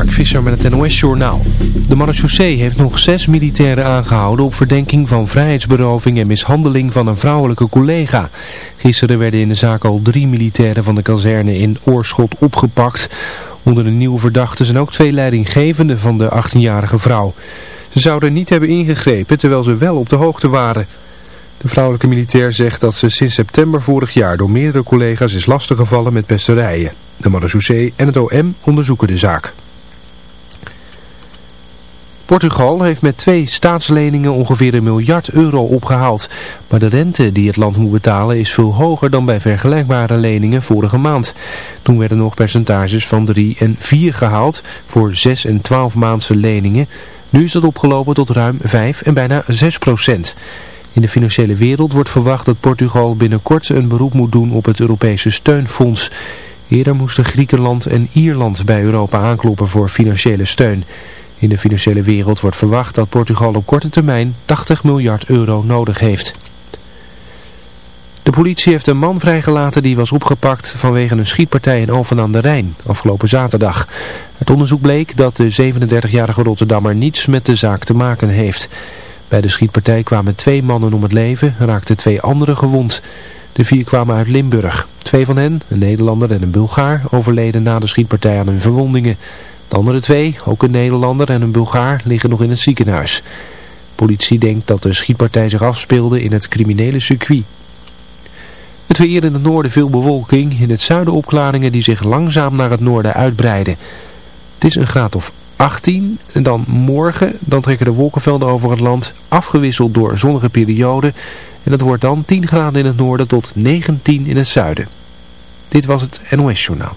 Mark Visser met het NOS-journaal. De marechaussee heeft nog zes militairen aangehouden op verdenking van vrijheidsberoving en mishandeling van een vrouwelijke collega. Gisteren werden in de zaak al drie militairen van de kazerne in Oorschot opgepakt. Onder de nieuwe verdachten zijn ook twee leidinggevenden van de 18-jarige vrouw. Ze zouden niet hebben ingegrepen terwijl ze wel op de hoogte waren. De vrouwelijke militair zegt dat ze sinds september vorig jaar door meerdere collega's is lastiggevallen met pesterijen. De marechaussee en het OM onderzoeken de zaak. Portugal heeft met twee staatsleningen ongeveer een miljard euro opgehaald. Maar de rente die het land moet betalen is veel hoger dan bij vergelijkbare leningen vorige maand. Toen werden nog percentages van 3 en 4 gehaald voor 6 en 12 maandse leningen. Nu is dat opgelopen tot ruim 5 en bijna 6 procent. In de financiële wereld wordt verwacht dat Portugal binnenkort een beroep moet doen op het Europese steunfonds. Eerder moesten Griekenland en Ierland bij Europa aankloppen voor financiële steun. In de financiële wereld wordt verwacht dat Portugal op korte termijn 80 miljard euro nodig heeft. De politie heeft een man vrijgelaten die was opgepakt vanwege een schietpartij in Alphen aan de Rijn afgelopen zaterdag. Het onderzoek bleek dat de 37-jarige Rotterdammer niets met de zaak te maken heeft. Bij de schietpartij kwamen twee mannen om het leven en raakten twee anderen gewond. De vier kwamen uit Limburg. Twee van hen, een Nederlander en een Bulgaar, overleden na de schietpartij aan hun verwondingen. De andere twee, ook een Nederlander en een Bulgaar, liggen nog in het ziekenhuis. Politie denkt dat de schietpartij zich afspeelde in het criminele circuit. Het weer in het noorden veel bewolking, in het zuiden opklaringen die zich langzaam naar het noorden uitbreiden. Het is een graad of 18 en dan morgen, dan trekken de wolkenvelden over het land, afgewisseld door zonnige perioden. En dat wordt dan 10 graden in het noorden tot 19 in het zuiden. Dit was het NOS Journaal.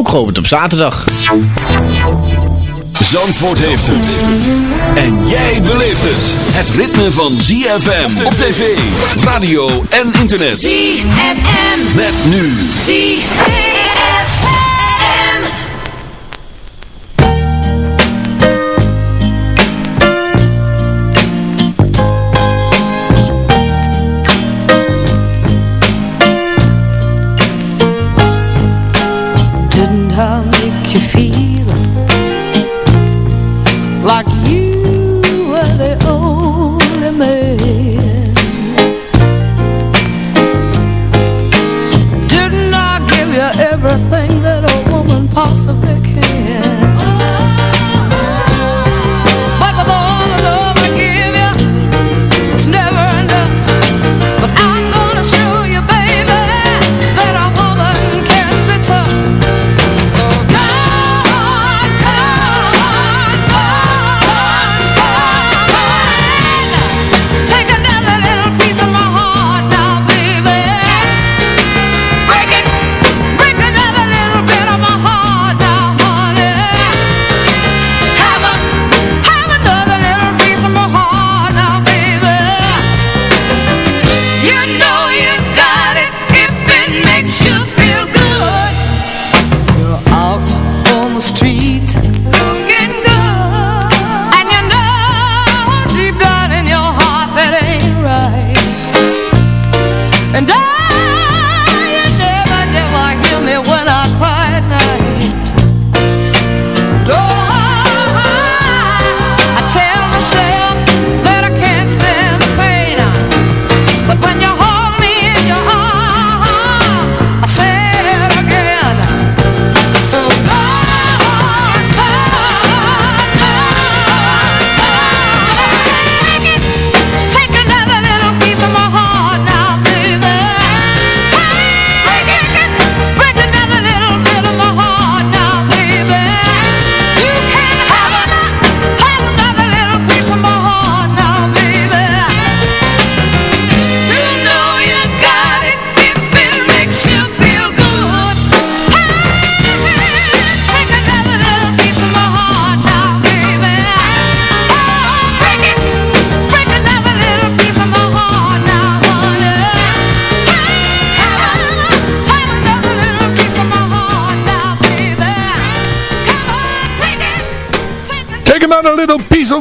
ook geopend op zaterdag. Zandvoort heeft het. En jij beleeft het. Het ritme van ZFM op tv, radio en internet. ZFM. Met nu. ZFM.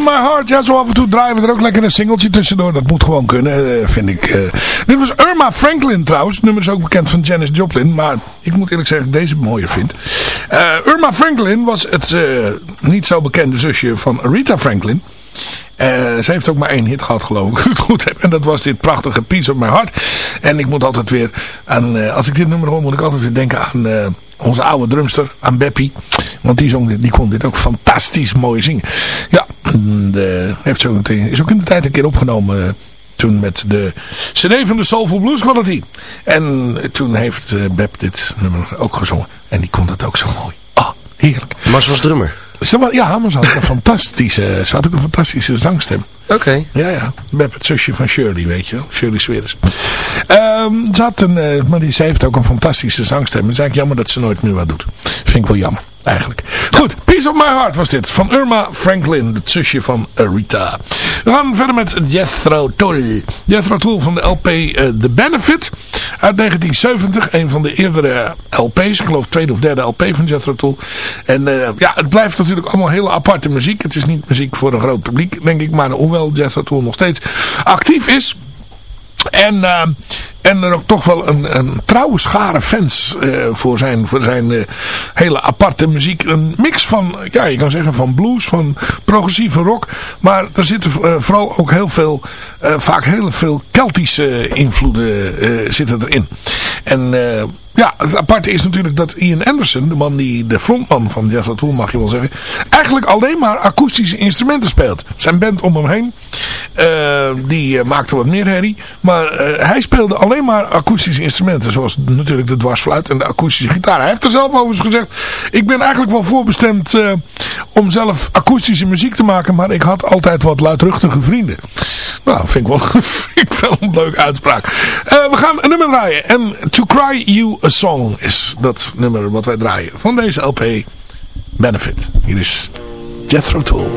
My Heart. Ja, zo af en toe draaien we er ook lekker een singeltje tussendoor. Dat moet gewoon kunnen, eh, vind ik. eh. Dit was Irma Franklin trouwens. Het nummer is ook bekend van Janis Joplin. Maar ik moet eerlijk zeggen deze mooier vind. Eh, Irma Franklin was het niet zo bekende zusje van Rita Franklin. Ze heeft ook maar één hit gehad geloof ik, het goed. En dat was dit prachtige Piece of My Heart. En ik moet altijd weer aan, als ik dit nummer hoor, moet ik altijd weer denken aan onze oude drumster, aan Beppie. Want die, zong dit, die kon dit ook fantastisch mooi zingen. Ja, de, heeft zo, is ook in de tijd een keer opgenomen... eh, toen met de cd van de Soulful Blues Quality. En toen heeft eh, Beb dit nummer ook gezongen. En die kon dat ook zo mooi. Oh, heerlijk. Maar ze was drummer. Ze, ja, maar ze had ook een fantastische, ze had ook een fantastische zangstem. Oké. Ja, ja. Beb, het zusje van Shirley, weet je wel. Shirley Sweres. Ehm ze had een, eh, maar die, ze heeft ook een fantastische zangstem. Het is eigenlijk jammer dat ze nooit meer wat doet. Vind ik wel jammer, eigenlijk. Goed, Piece of My Heart was dit. Van Irma Franklin, het zusje van Rita. We gaan verder met Jethro Tull. Jethro Tull van de LP eh, The Benefit. Uit 1970. Een van de eerdere LP's. Ik geloof tweede of derde LP van Jethro Tull. En eh, ja, het blijft natuurlijk allemaal hele aparte muziek. Het is niet muziek voor een groot publiek, denk ik. Maar hoewel Jethro Tull nog steeds actief is... En, eh, en er ook toch wel een, een trouwe schare fans eh, voor zijn, voor zijn eh, hele aparte muziek. Een mix van, ja je kan zeggen van blues, van progressieve rock. Maar er zitten eh, vooral ook heel veel, vaak heel veel Keltische invloeden zitten erin. En eh, ja, het aparte is natuurlijk dat Ian Anderson, de man die, de frontman van Jethro Tull mag je wel zeggen, eigenlijk alleen maar akoestische instrumenten speelt. Zijn band om hem heen, eh, die eh, maakte wat meer herrie, maar hij speelde alleen maar akoestische instrumenten, zoals natuurlijk de dwarsfluit en de akoestische gitaar. Hij heeft er zelf over eens gezegd, ik ben eigenlijk wel voorbestemd om zelf akoestische muziek te maken, maar ik had altijd wat luidruchtige vrienden. Nou, vind ik wel, vind ik wel een leuke uitspraak. Eh, we gaan een nummer draaien. En To Cry You A Song is dat nummer wat wij draaien. Van deze LP Benefit. Hier is Jethro Tull.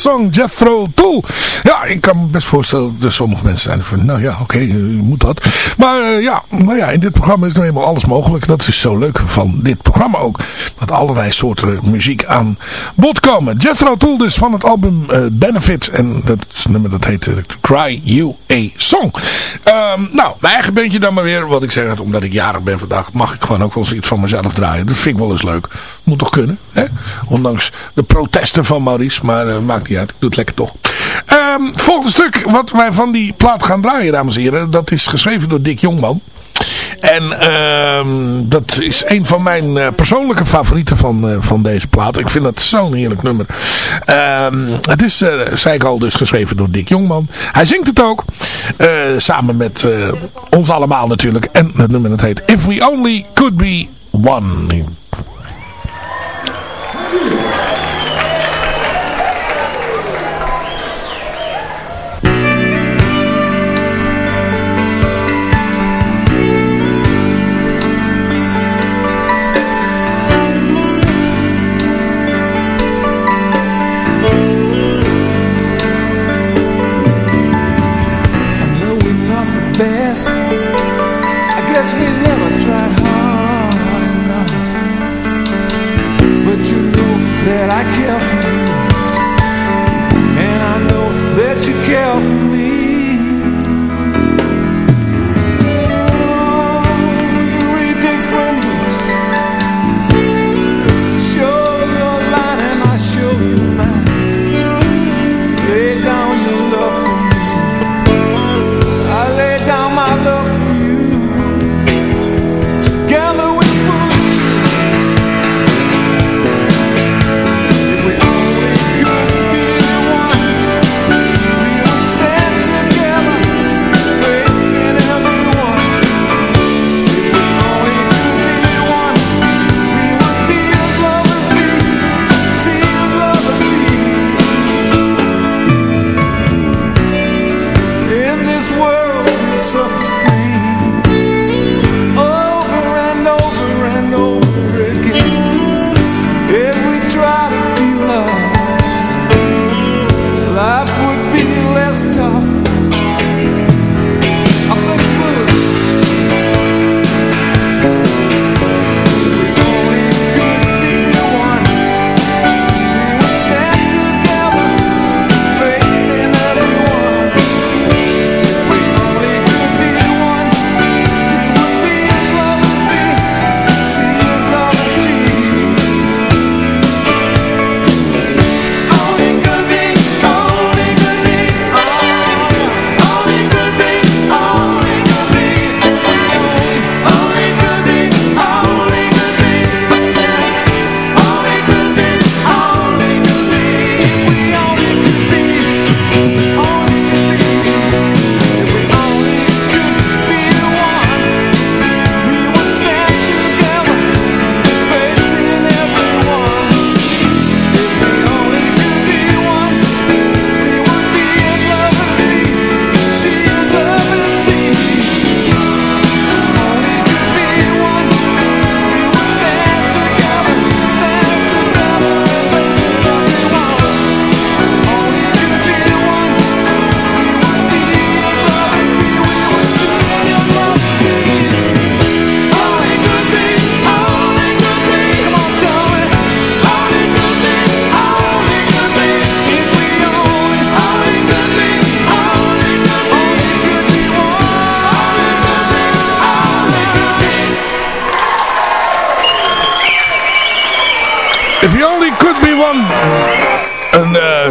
Song, Jethro Tull. Ja, ik kan me best voorstellen dat sommige mensen zijn van, nou ja, oké, u moet dat. Maar eh, ja, maar ja, in dit programma is nou eenmaal alles mogelijk. Dat is zo leuk van dit programma ook. Dat allerlei soorten muziek aan bod komen. Jethro Tull dus van het album eh, Benefit. En dat nummer dat heet eh, Cry You a Song. Ehm, nou, mijn eigen bandje dan maar weer. Wat ik zeg, omdat ik jarig ben vandaag, mag ik gewoon ook wel eens iets van mezelf draaien. Dat vind ik wel eens leuk. Moet toch kunnen, hè? Ondanks de protesten van Maurice. Maar uh, maakt niet uit. Ik doe het lekker toch. Um, volgende stuk wat wij van die plaat gaan draaien, dames en heren. Dat is geschreven door Dick Jongman. En uh, dat is een van mijn uh, persoonlijke favorieten van, uh, van deze plaat. Ik vind dat zo'n heerlijk nummer. Uh, het is, zei ik al, dus geschreven door Dick Jongman. Hij zingt het ook. samen met ons allemaal natuurlijk. En het nummer dat heet If We Only Could Be One.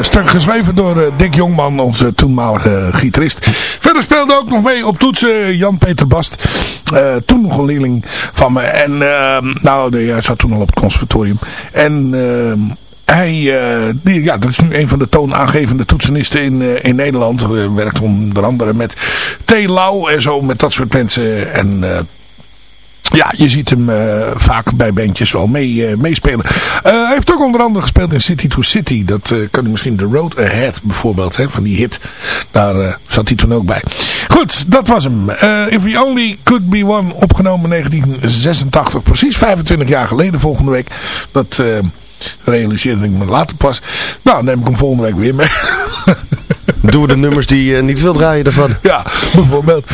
Stuk geschreven door uh, Dick Jongman, onze toenmalige gitarist. Verder speelde ook nog mee op toetsen Jan-Peter Bast. Uh, toen nog een leerling van me. En uh, nou, hij zat toen al op het conservatorium. En ehm, hij, die, ja, dat is nu een van de toonaangevende toetsenisten in, in Nederland. Werkt onder andere met T. Lau en zo, met dat soort mensen. En ja, je ziet hem uh, vaak bij bandjes wel mee, uh, meespelen. Uh, hij heeft ook onder andere gespeeld in City to City. Dat kan u misschien The Road Ahead bijvoorbeeld, hè, van die hit. Daar zat hij toen ook bij. Goed, dat was hem. If We Only Could Be One, opgenomen in 1986. Precies 25 jaar geleden volgende week. Dat Realiseerde ik me later pas. Nou, neem ik hem volgende week weer mee. Doen we de nummers die je niet wilt draaien ervan. Ja, bijvoorbeeld.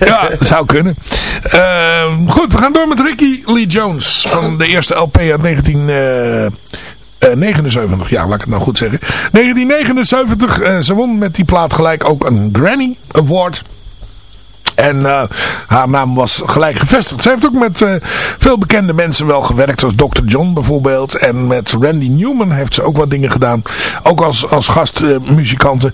ja, zou kunnen. Ehm, goed, we gaan door met Ricky Lee Jones. Van de eerste LP uit 1979. ja, laat ik het nou goed zeggen. 1979. eh, ze won met die plaat gelijk ook een Granny Award. En eh, haar naam was gelijk gevestigd. Ze heeft ook met eh, veel bekende mensen wel gewerkt. Zoals Dr. John bijvoorbeeld. En met Randy Newman heeft ze ook wat dingen gedaan. Ook als, als gastmuzikante.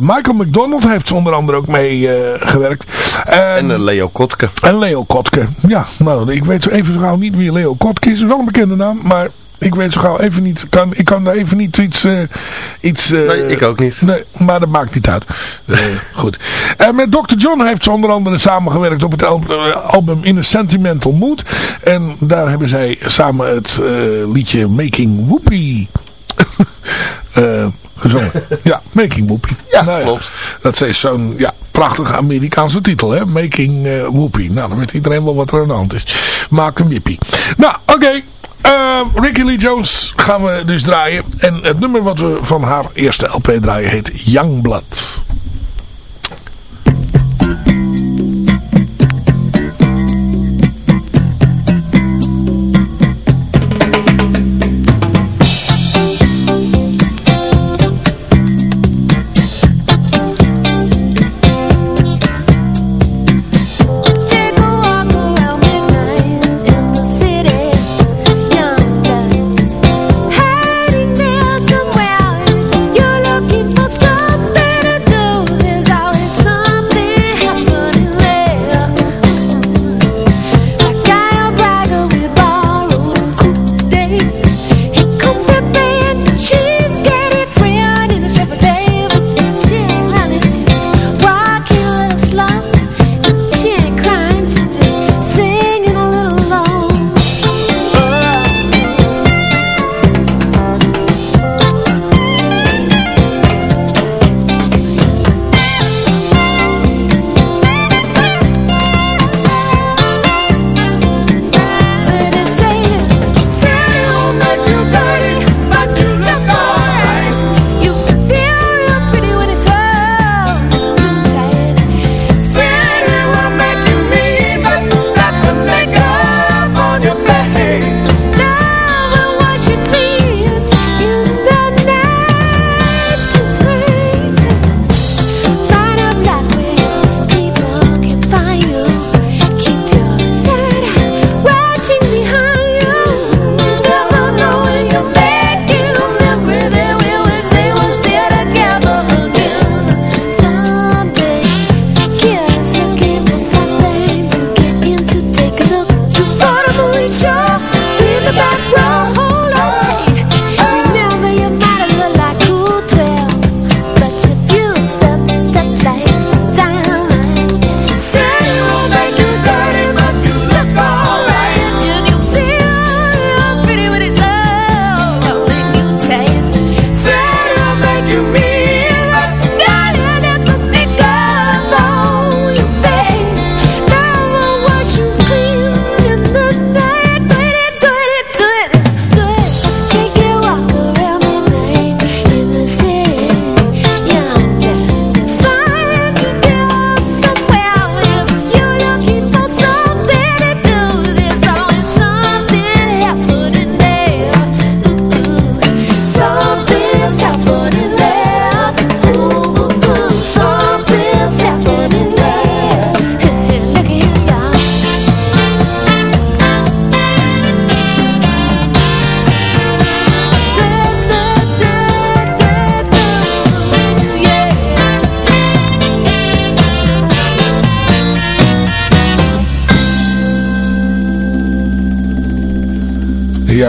Michael McDonald heeft onder andere ook mee eh, gewerkt. En eh, Leo Kotke. En Leo Kotke. Ja, nou, ik weet even gauw niet wie Leo Kotke is. Wel een bekende naam, maar ik weet zo gauw even niet. Kan, ik kan daar even niet iets... eh, iets eh, Nee, ik ook niet. Nee, maar dat maakt niet uit. Eh, goed. En met Dr. John heeft ze onder andere samengewerkt op het al- album In a Sentimental Mood. En daar hebben zij samen het liedje Making Whoopie gezongen. Ja, Making Whoopie. Ja, Nou klopt. Dat is zo'n ja, prachtige Amerikaanse titel, hè? Making Whoopie. Nou, dan weet iedereen wel wat er aan de hand is. Maak een wippie. Nou, oké. Ricky Lee Jones gaan we dus draaien. En het nummer wat we van haar eerste LP draaien heet Youngblood.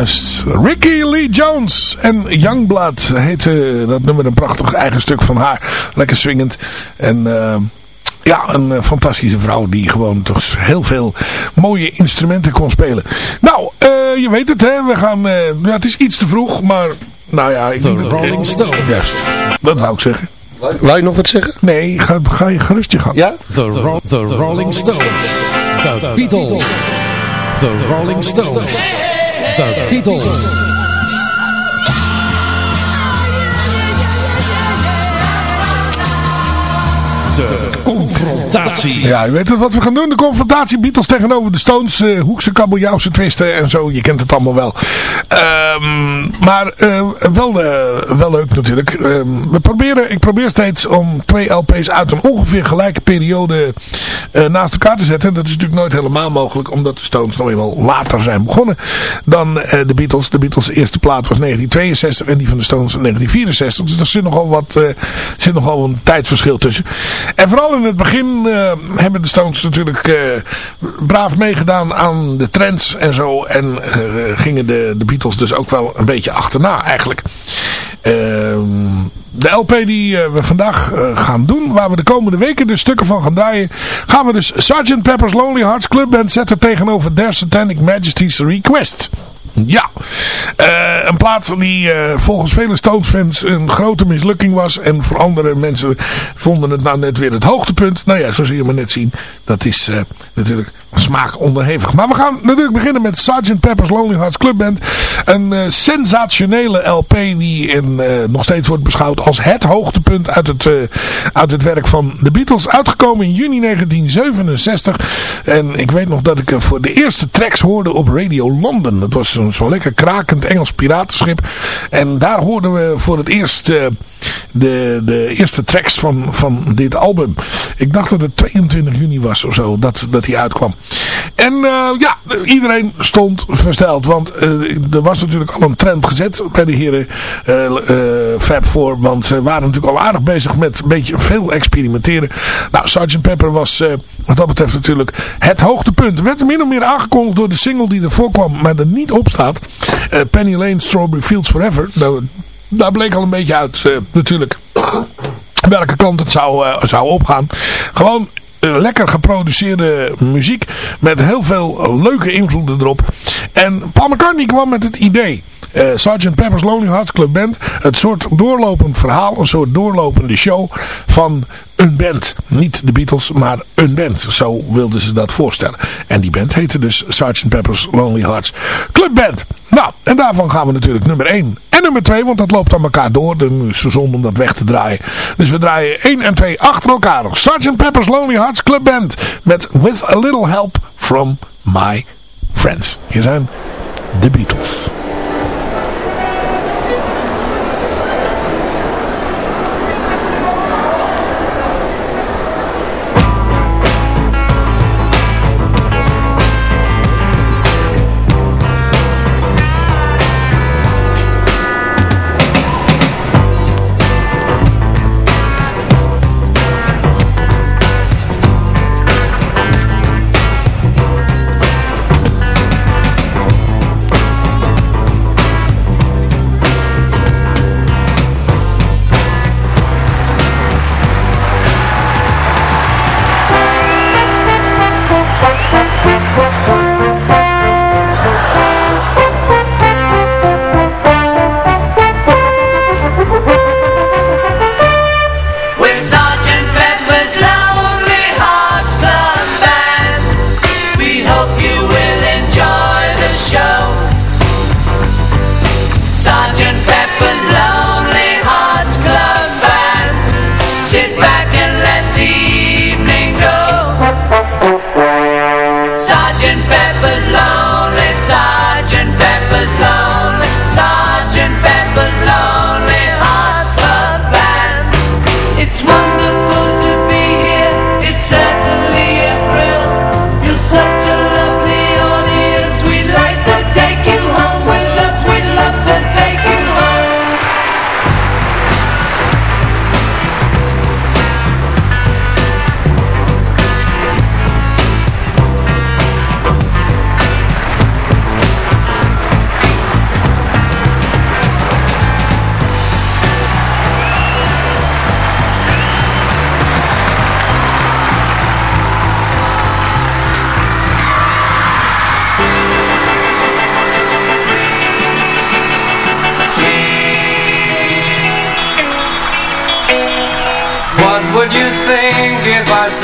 Juist. Ricky Lee Jones en Youngblood heette dat nummer een prachtig eigen stuk van haar. Lekker swingend. En eh, ja, een eh, fantastische vrouw die gewoon toch heel veel mooie instrumenten kon spelen. Nou, eh, je weet het hè. We gaan, eh, ja, het is iets te vroeg, maar nou ja. Ik denk dat- Rolling Stones. Juist. Dat wou ik zeggen. Wou je nog wat zeggen? Nee, ga, ga je gerust je gang. Ja? The, Ro the Rolling Stones. The Beatles. The Rolling Stones. The Beatles. De confrontatie. Ja, u weet het wat we gaan doen. De confrontatie Beatles tegenover de Stones. Eh, hoekse kabeljauwse twisten en zo. Je kent het allemaal wel. Eh... Ehm, maar eh, wel, eh, wel leuk natuurlijk. Ehm, we proberen, ik probeer steeds om twee LP's uit een ongeveer gelijke periode eh, naast elkaar te zetten. Dat is natuurlijk nooit helemaal mogelijk. Omdat de Stones nog eenmaal later zijn begonnen dan de Beatles. De Beatles eerste plaat was 1962 en die van de Stones 1964. Dus er zit nogal wat, zit nogal een tijdsverschil tussen. En vooral in het begin hebben de Stones natuurlijk braaf meegedaan aan de trends en zo. En gingen de Beatles dus ook wel een beetje achterna eigenlijk. Ehm, de LP die eh, we vandaag eh, gaan doen, waar we de komende weken de stukken van gaan draaien, gaan we dus Sgt. Pepper's Lonely Hearts Club Band zetten tegenover Their Satanic Majesty's Request. Ja, Eh, een plaat die volgens vele Stones fans een grote mislukking was. En voor andere mensen vonden het nou net weer het hoogtepunt. Nou ja, zo zie je maar net zien. Dat is natuurlijk smaak onderhevig. Maar we gaan natuurlijk beginnen met Sgt. Pepper's Lonely Hearts Club Band. Een sensationele LP die in, nog steeds wordt beschouwd als het hoogtepunt uit het, eh, uit het werk van de Beatles. Uitgekomen in juni 1967. En ik weet nog dat ik voor de eerste tracks hoorde op Radio London. Dat was zo'n zo lekker krakend Engels piratenschip. En daar hoorden we voor het eerst eh, de, de eerste tracks van, van dit album. Ik dacht dat het 22 juni was of zo dat, dat die uitkwam. En eh, ja, iedereen stond versteld. Want er was natuurlijk al een trend gezet bij de heren Fab Four. Want ze waren natuurlijk al aardig bezig met een beetje veel experimenteren. Nou, Sgt. Pepper was eh, wat dat betreft natuurlijk het hoogtepunt. Werd min of meer aangekondigd door de single die ervoor kwam, maar er niet op staat. Eh, Penny Lane, Strawberry Fields Forever. Nou, daar bleek al een beetje uit eh, natuurlijk welke kant het zou, eh, zou opgaan. Gewoon eh, lekker geproduceerde muziek met heel veel leuke invloeden erop. En Paul McCartney kwam met het idee. eh Sgt. Pepper's Lonely Hearts Club Band. Het soort doorlopend verhaal. Een soort doorlopende show van een band. Niet de Beatles, maar een band. Zo wilden ze dat voorstellen. En die band heette dus Sgt. Pepper's Lonely Hearts Club Band. Nou, en daarvan gaan we natuurlijk nummer 1 en nummer 2, want dat loopt aan elkaar door. Dan is zonde om dat weg te draaien. Dus we draaien 1 en 2 achter elkaar. Sgt. Pepper's Lonely Hearts Club Band met With a Little Help from My Friends. Hier zijn de Beatles.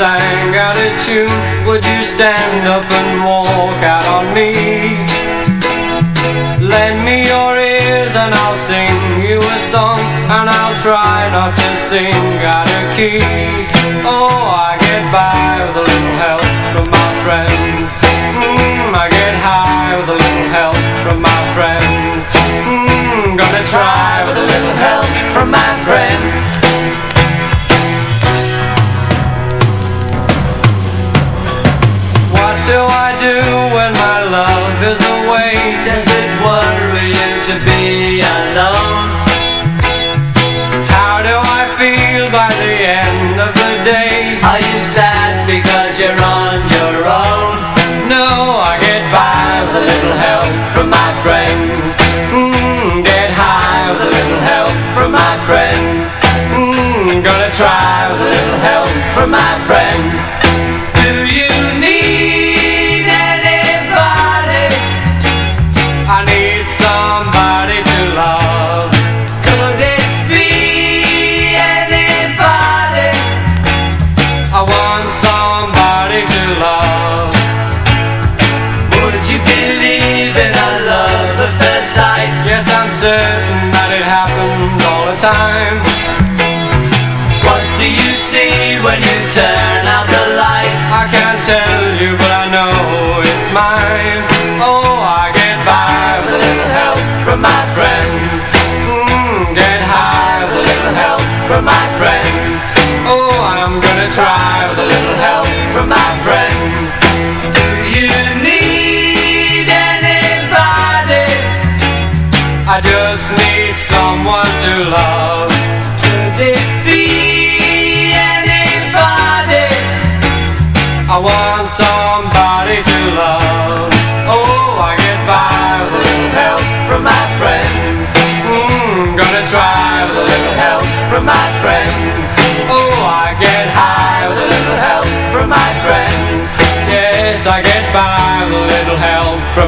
Sang out a tune? Would you stand up and walk out on me? Lend me your ears and I'll sing you a song And I'll try not to sing out of key. Oh, I get by with a little help from my friends. Mm, I get high with a little help from my friends. Mm, gonna try with a little help from my friends.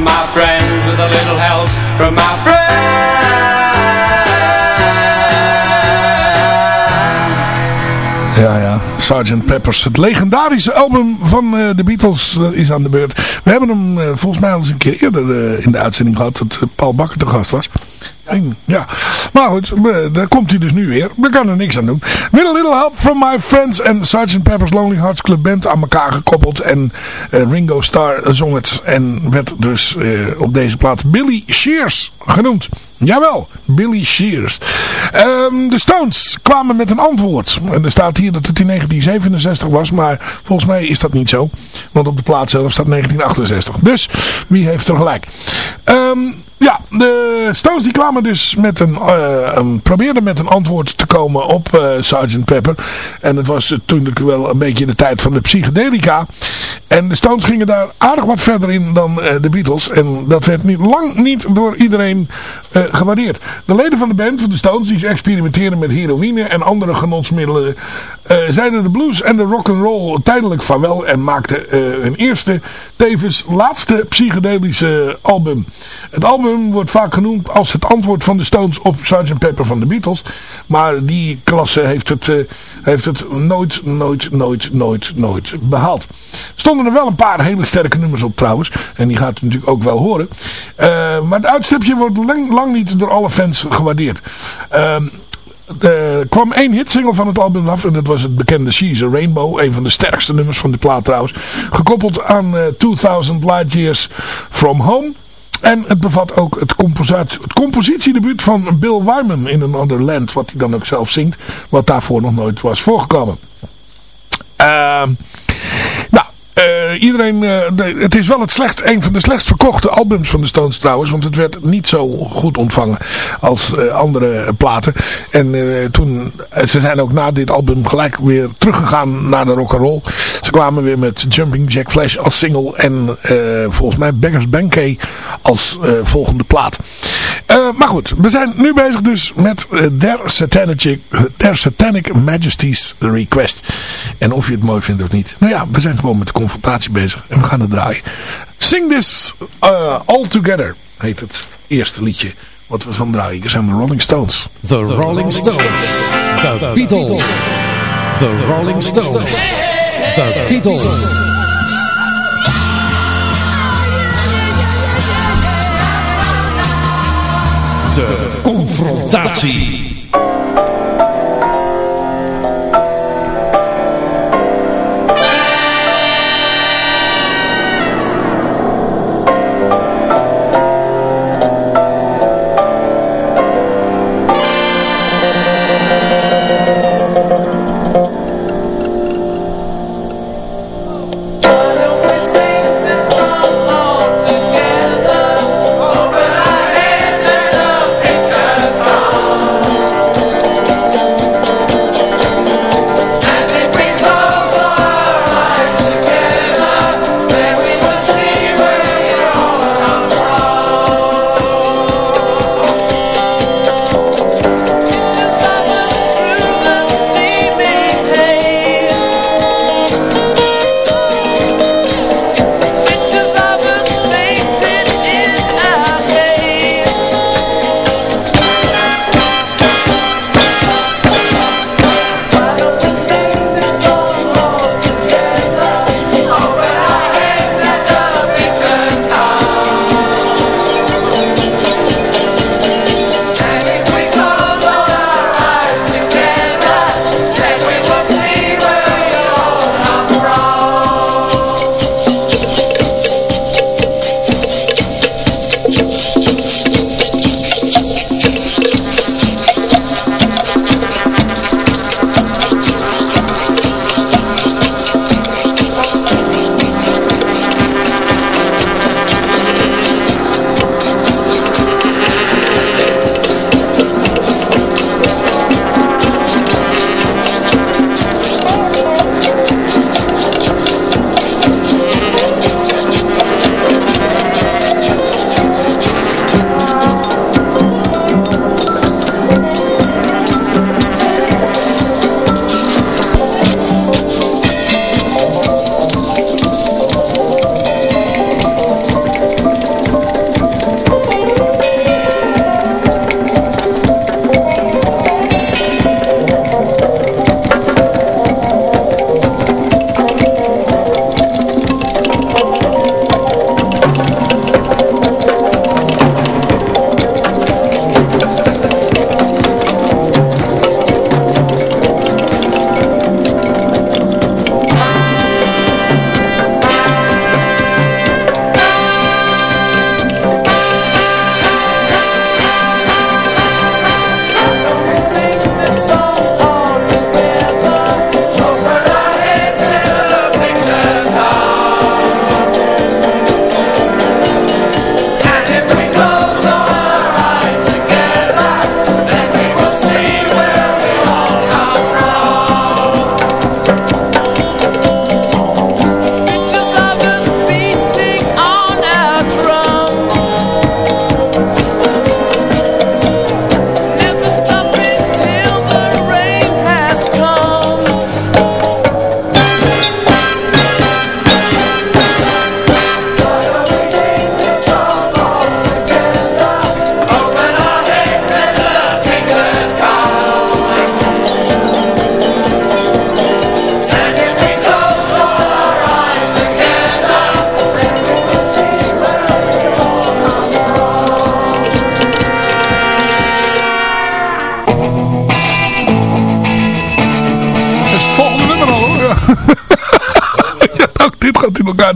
My friends. With a little help from my friends. Ja, ja. Sgt. Peppers. Het legendarische album van eh, de Beatles eh, is aan de beurt. We hebben hem eh, volgens mij al eens een keer eerder in de uitzending gehad. Dat Paul Bakker te gast was. En, ja. Maar goed, daar komt hij dus nu weer. We kunnen er niks aan doen. With a little help from my friends en Sgt. Pepper's Lonely Hearts Club Band aan elkaar gekoppeld. En eh, Ringo Starr zong het. En werd dus eh, op deze plaat Billy Shears genoemd. Jawel, Billy Shears. Ehm, de Stones kwamen met een antwoord. En er staat hier dat het in 1967 was, maar volgens mij is dat niet zo. Want op de plaat zelf staat 1968. Dus wie heeft er gelijk? Ehm, ja, de Stones die kwamen dus met een, eh, een probeerden met een antwoord te komen op eh Sgt. Pepper. En het was natuurlijk wel een beetje de tijd van de psychedelica. En de Stones gingen daar aardig wat verder in dan eh, de Beatles. En dat werd niet, lang niet door iedereen eh, gewaardeerd. De leden van de band, van de Stones, die experimenteren met heroïne en andere genotsmiddelen, eh, zeiden de blues en de rock and roll tijdelijk vaarwel en maakten hun eerste, tevens laatste psychedelische album. Het album wordt vaak genoemd als het antwoord van de Stones op Sgt. Pepper van de Beatles. Maar die klasse heeft het, heeft het nooit, nooit, nooit, nooit, nooit behaald. Stonden er wel een paar hele sterke nummers op trouwens. En die gaat u natuurlijk ook wel horen. Eh, maar het uitstapje wordt lang, lang niet door alle fans gewaardeerd. Ehm, er kwam één hitsingle van het album af. En dat was het bekende She's Rainbow. Een van de sterkste nummers van de plaat trouwens. Gekoppeld aan eh, 2000 Light Years From Home. En het bevat ook het, het compositiedebuut van Bill Wyman in Another Land. Wat hij dan ook zelf zingt. Wat daarvoor nog nooit was voorgekomen. Ehm eh, iedereen, eh, het is wel het slecht, een van de slechtst verkochte albums van de Stones trouwens. Want het werd niet zo goed ontvangen als eh, andere platen. En toen, ze zijn ook na dit album gelijk weer teruggegaan naar de rock'n'roll. Ze kwamen weer met Jumping Jack Flash als single. En volgens mij Beggars Banquet als volgende plaat. Eh, maar goed, we zijn nu bezig dus met eh, Their, Satanic, Satanic Majesty's Request. En of je het mooi vindt of niet. Nou ja, we zijn gewoon met de confrontatie bezig. En we gaan het draaien. Sing This uh, All Together heet het eerste liedje wat we van draaien. Dat zijn de Rolling Stones. The Rolling Stones. The Beatles. The Rolling Stones. The Beatles. De confrontatie.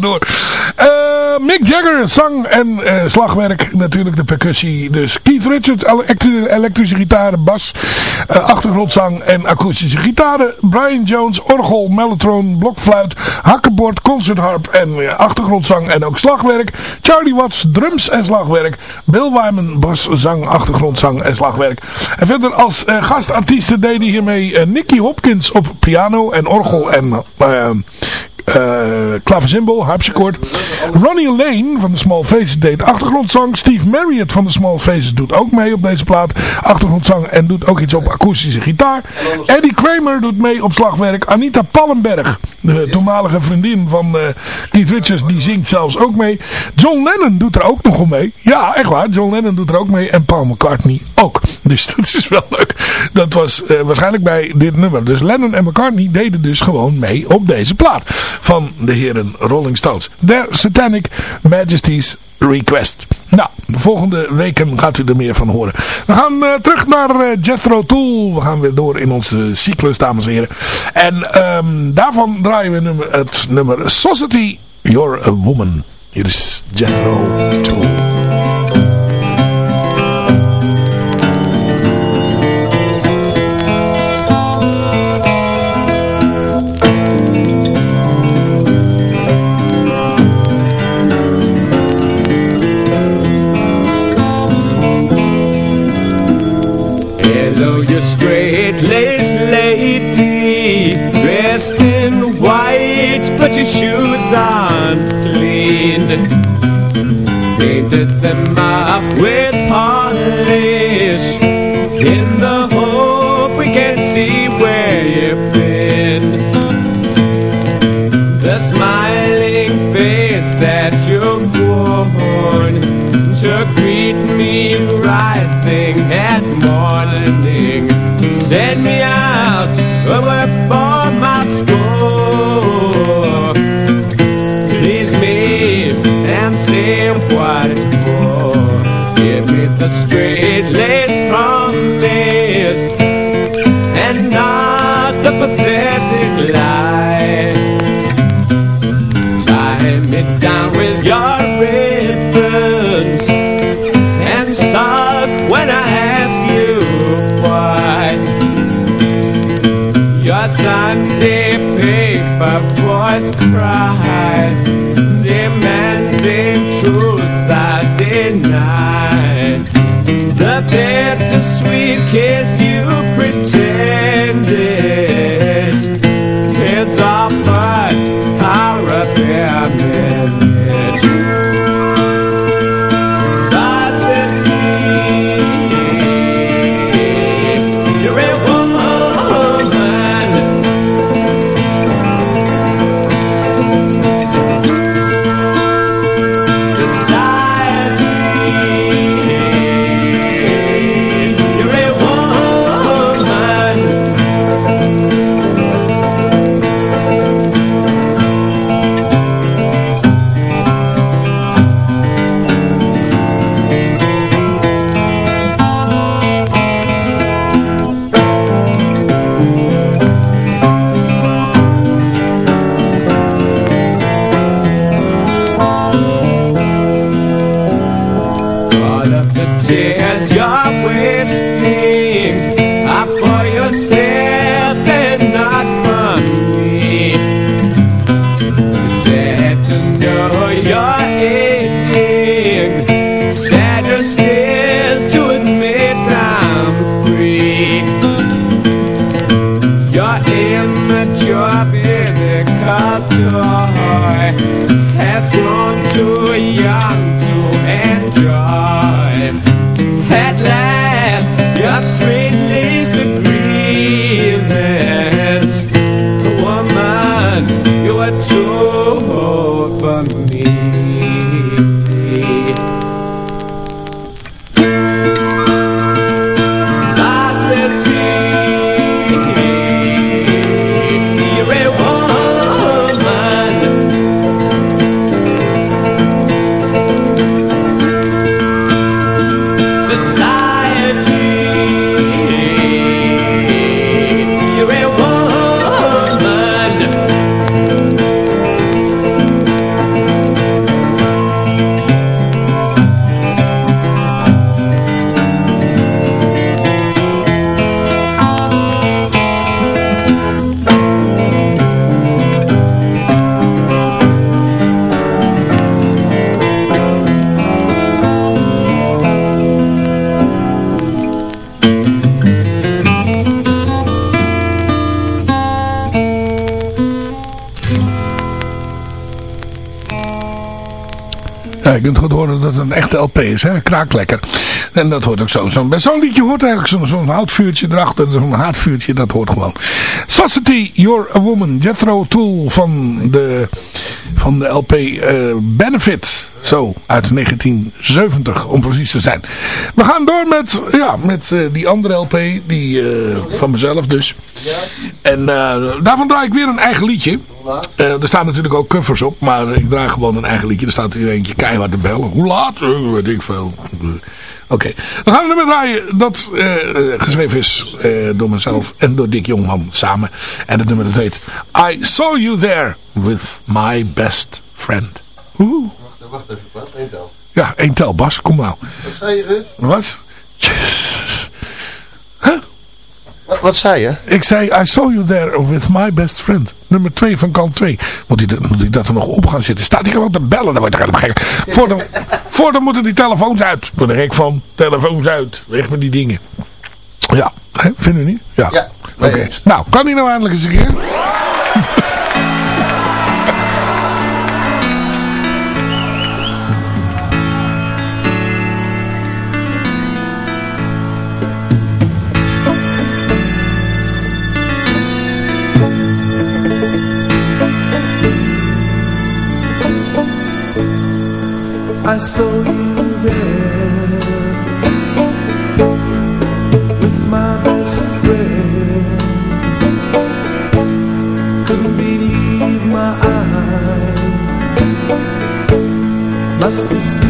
Door. Eh, Mick Jagger, zang en eh, slagwerk. Natuurlijk de percussie. Dus Keith Richards, elektri- elektrische gitaar, bas, eh, achtergrondzang en akoestische gitaren. Brian Jones, orgel, mellotron, blokfluit, hakkenbord, concertharp en achtergrondzang en ook slagwerk. Charlie Watts, drums en slagwerk. Bill Wyman, bas, zang, achtergrondzang en slagwerk. En verder als gastartiesten deden hiermee Nicky Hopkins op piano en orgel en... klaversymbol, harpsichord. Ronnie Lane van de Small Faces deed achtergrondzang. Steve Marriott van de Small Faces doet ook mee op deze plaat. Achtergrondzang en doet ook iets op akoestische gitaar. Eddie Kramer doet mee op slagwerk. Anita Pallenberg, de toenmalige vriendin van eh, Keith Richards, die zingt zelfs ook mee. John Lennon doet er ook nog om mee. Ja, echt waar. John Lennon doet er ook mee. En Paul McCartney ook. Dus dat is wel leuk. Dat was eh, waarschijnlijk bij dit nummer. Dus Lennon en McCartney deden dus gewoon mee op deze plaat. Van de heren Rolling Stones. Their Satanic Majesty's Request. Nou, de volgende weken gaat u er meer van horen. We gaan eh, terug naar eh, Jethro Tull. We gaan weer door in onze cyclus, dames en heren. En ehm, daarvan draaien we nummer, het nummer Society, You're a Woman. Hier is Jethro Tull. Shoes aren't clean Painted them The straight-laced promise And not the pathetic lie Tie me down with your ribbons And suck when I ask you why. Your Sunday paper voice cries kiss you een echte LP is. Hè? Kraakt lekker. En dat hoort ook zo. zo bij zo'n liedje hoort eigenlijk zo'n zo'n houtvuurtje erachter. Zo'n haardvuurtje, dat hoort gewoon. Society, You're a Woman. Jethro Tull van de, van de LP eh, Benefit. Zo, uit 1970 om precies te zijn. We gaan door met, ja, met eh, die andere LP. Die eh, van mezelf dus. En daarvan draai ik weer een eigen liedje. Eh, er staan natuurlijk ook covers op. Maar ik draai gewoon een eigen liedje. Er staat hier eentje keihard te bellen. Hoe laat? Eh, weet ik veel. Eh, Oké. We gaan een nummer draaien dat eh, geschreven is door mezelf en door Dick Jongman samen. En het nummer dat heet I Saw You There With My Best Friend. Oeh. Wacht even, Bas. Eén tel. Ja, één tel Bas. Kom nou. Wat zei je, Ruud? Wat? Wat, zei je? Ik zei, I saw you there with my best friend. Nummer 2 van kant 2. Moet hij, dat- moet hij dat er nog op gaan zitten? Staat hij gewoon te bellen? Dan word ik helemaal gek. Voor dan, voor dan moeten die telefoons uit. Word er gek van. Telefoons uit. Weg met die dingen. Ja, hè? vinden we niet? Ja. Ja, Oké. Nou, kan hij nou eindelijk eens een keer? I saw you there with my best friend. Couldn't believe my eyes. Must this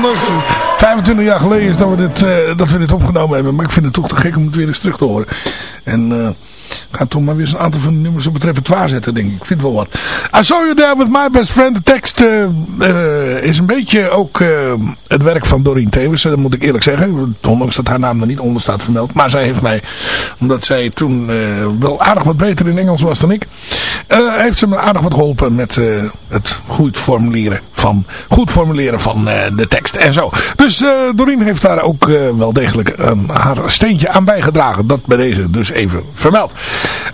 het 25 jaar geleden is dat we, dit, eh, dat we dit opgenomen hebben. Maar ik vind het toch te gek om het weer eens terug te horen. En ik ga toch maar weer eens een aantal van de nummers op het repertoire zetten, denk ik. Ik vind wel wat. I Saw You There With My Best Friend. De tekst eh, is een beetje ook het werk van Doreen Thewissen. Dat moet ik eerlijk zeggen. Ondanks dat haar naam er niet onder staat vermeld. Maar zij heeft mij, omdat zij toen wel aardig wat beter in Engels was dan ik. heeft ze me aardig wat geholpen met het goed formuleren van, goed formuleren van eh, de tekst en zo. Dus Doreen heeft daar ook eh, wel degelijk een, haar steentje aan bijgedragen. Dat bij deze dus even vermeld.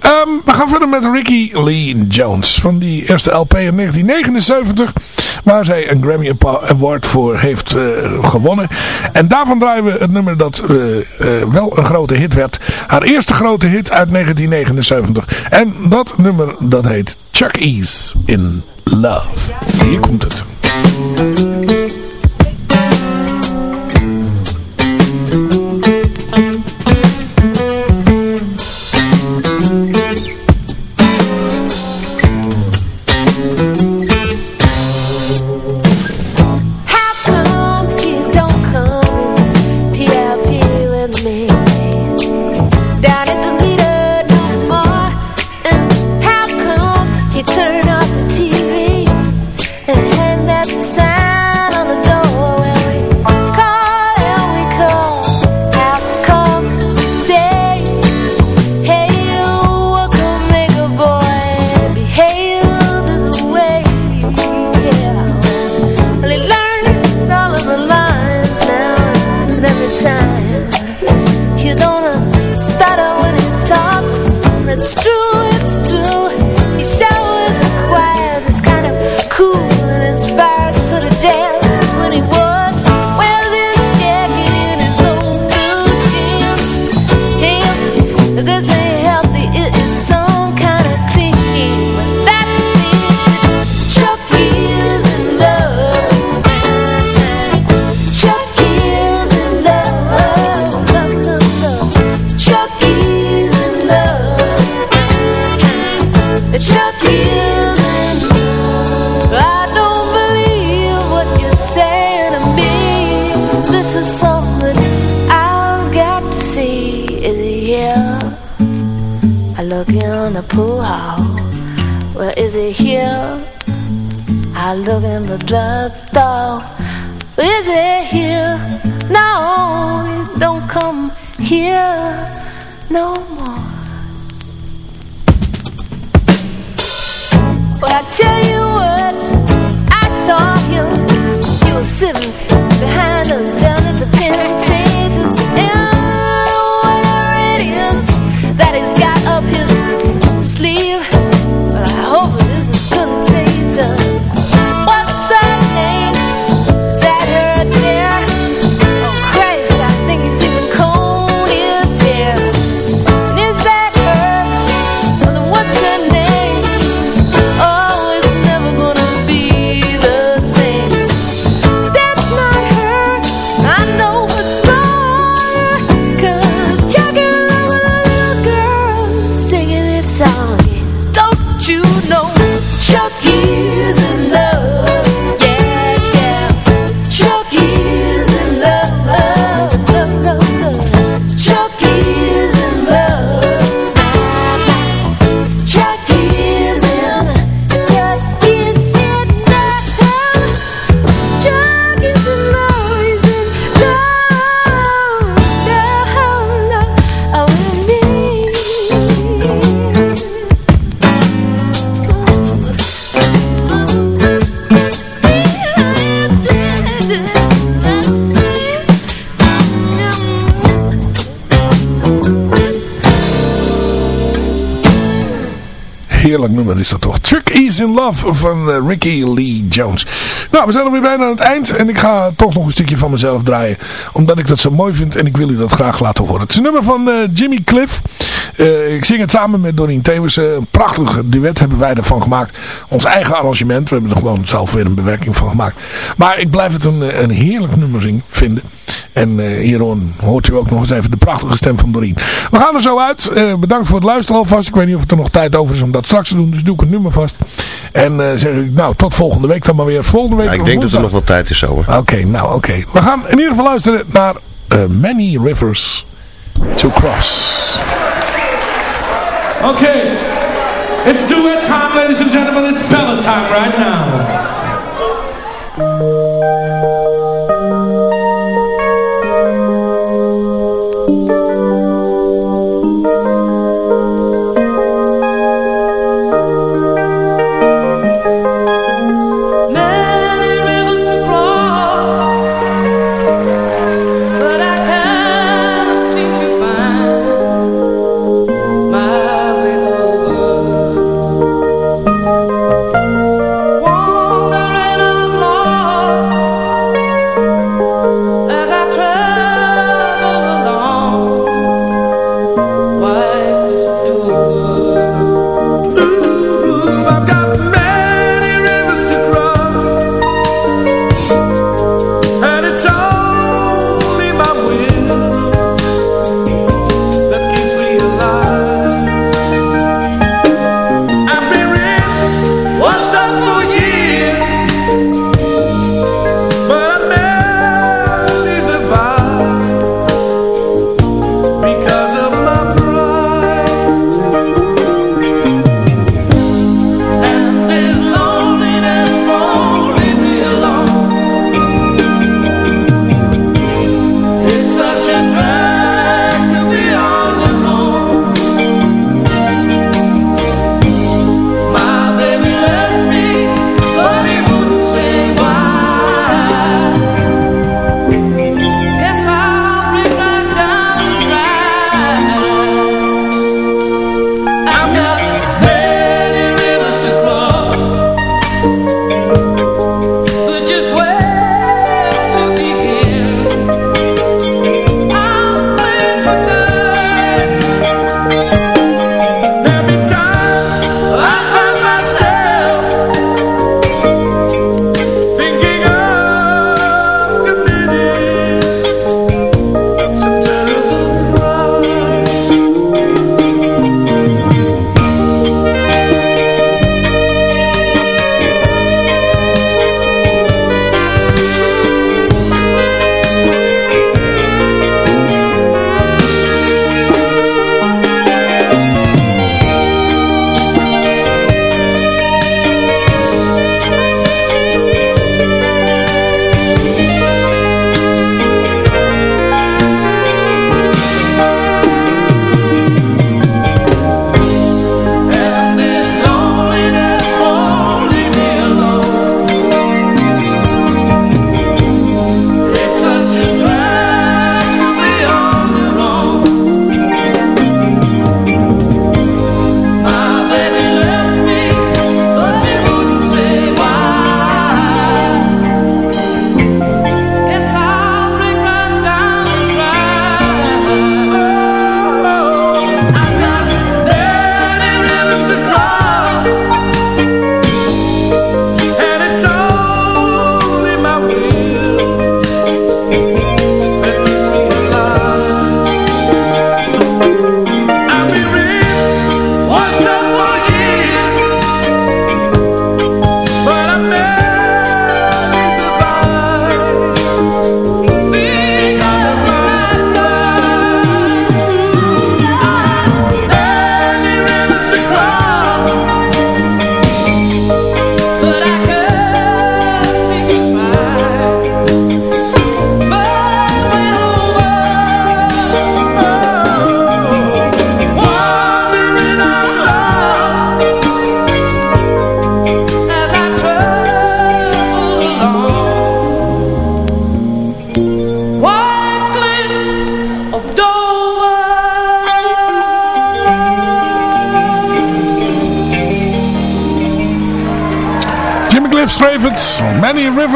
Ehm, we gaan verder met Ricky Lee Jones. Van die eerste LP in 1979. Waar zij een Grammy Award voor heeft gewonnen. En daarvan draaien we het nummer dat wel een grote hit werd. Haar eerste grote hit uit 1979. En dat nummer dat heet Chuck E's in Love. Hier komt het. Thank you. Love van eh, Ricky Lee Jones. Nou, we zijn alweer bijna aan het eind. En ik ga toch nog een stukje van mezelf draaien. Omdat ik dat zo mooi vind. En ik wil u dat graag laten horen. Het is een nummer van eh, Jimmy Cliff. Eh, ik zing het samen met Doreen Thewissen. Een prachtig duet hebben wij ervan gemaakt. Ons eigen arrangement. We hebben er gewoon zelf weer een bewerking van gemaakt. Maar ik blijf het een, een heerlijk nummer vinden. En eh hierom hoort u ook nog eens even de prachtige stem van Doreen. We gaan er zo uit. Eh, bedankt voor het luisteren alvast. Ik weet niet of er nog tijd over is om dat straks te doen. Dus doe ik het nummer vast. En eh, zeg ik, nou, tot volgende week dan maar weer. Volgende week Ja, ik denk dat er nog wel tijd is hoor. Oké, nou oké. We gaan in ieder geval luisteren naar Many Rivers to Cross. Okay, it's duet time, ladies and gentlemen. It's Bella time right now.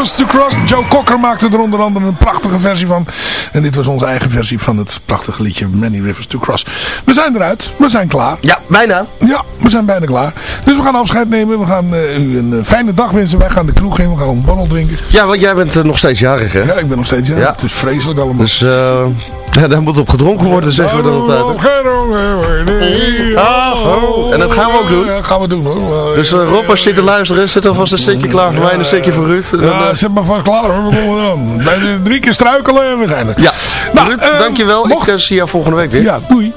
Rivers to Cross. Joe Cocker maakte er onder andere een prachtige versie van. En dit was onze eigen versie van het prachtige liedje Many Rivers to Cross. We zijn eruit. We zijn klaar. Ja, bijna. Ja, we zijn bijna klaar. Dus we gaan afscheid nemen. We gaan eh, u een eh, fijne dag wensen. Wij gaan de kroeg in. We gaan een borrel drinken. Ja, want jij bent eh, nog steeds jarig, hè? Ja, ik ben nog steeds jarig. Ja. Het is vreselijk allemaal. Dus Ja, daar moet op gedronken worden, zeggen we dan altijd. En dat gaan we ook doen. Ja, gaan we doen hoor. Dus uh, Rob, als je zit te luisteren, zet alvast een setje klaar voor mij en een setje voor Ruud. En dan, Ja, eh, zet maar vast klaar hoor, we komen eraan. Drie keer struikelen en we zijn er. ja. Nou, Ruud, eh, dankjewel. mocht- Ik eh, zie jou volgende week weer. Ja, doei.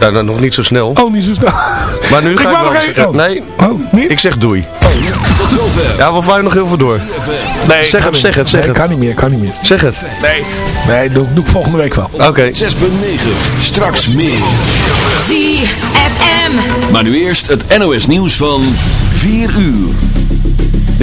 Nou, dan nog niet zo snel. Oh, niet zo snel. Maar nu Ik ga ik wel één- oh. Nee, Oh, ik zeg doei. Tot zover. Ja, we vouwen nog heel veel door. Nee, Zeg het, zeg het, zeg nee, het. kan niet meer, kan niet meer. Zeg het. Nee, nee doe, doe ik volgende week wel. Oké. 6.9. Straks meer. ZFM. Maar nu eerst het NOS nieuws van 4 uur.